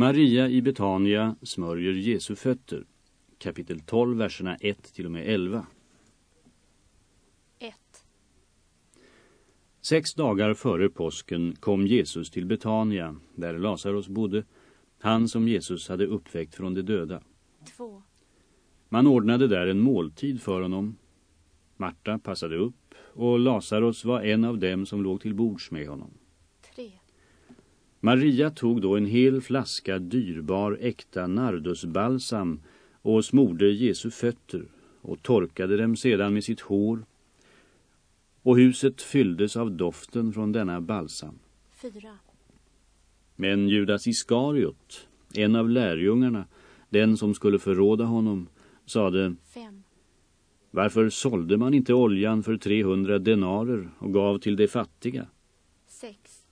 Maria i Betania smörjer Jesu fötter. Kapitel 12, verserna 1 till och med 11. 1. Sex dagar före påsken kom Jesus till Betania, där Lazarus bodde, han som Jesus hade uppväckt från de döda. 2. Man ordnade där en måltid för honom. Marta passade upp och Lazarus var en av dem som låg till bords med honom. 3. Maria tog då en hel flaska dyrbar äkta nardusbalsam och smorde Jesu fötter och torkade dem sedan med sitt hår. Och huset fylldes av doften från denna balsam. 4. Men Judas Iskariot, en av lärjungarna, den som skulle förråda honom, sade 5. Varför sålde man inte oljan för 300 denarer och gav till de fattiga? 6.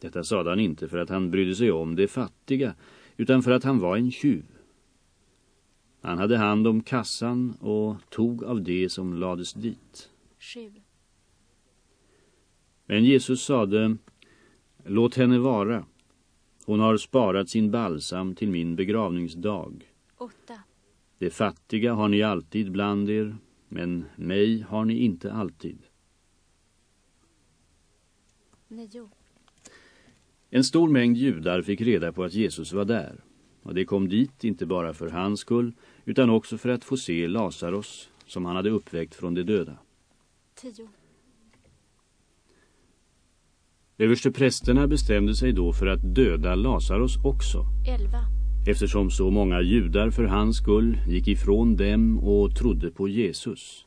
Detta sade han inte för att han brydde sig om de fattiga, utan för att han var en tjuv. Han hade hand om kassan och tog av det som lades dit. 7. Men Jesus sade, låt henne vara. Hon har sparat sin balsam till min begravningsdag. 8. De fattiga har ni alltid bland er, men mig har ni inte alltid. 9. En stor mängd judar fick reda på att Jesus var där. Och det kom dit inte bara för hans skull, utan också för att få se Lazarus, som han hade uppväckt från de döda. 10. Överste prästerna bestämde sig då för att döda Lazarus också, 11. eftersom så många judar för hans skull gick ifrån dem och trodde på Jesus.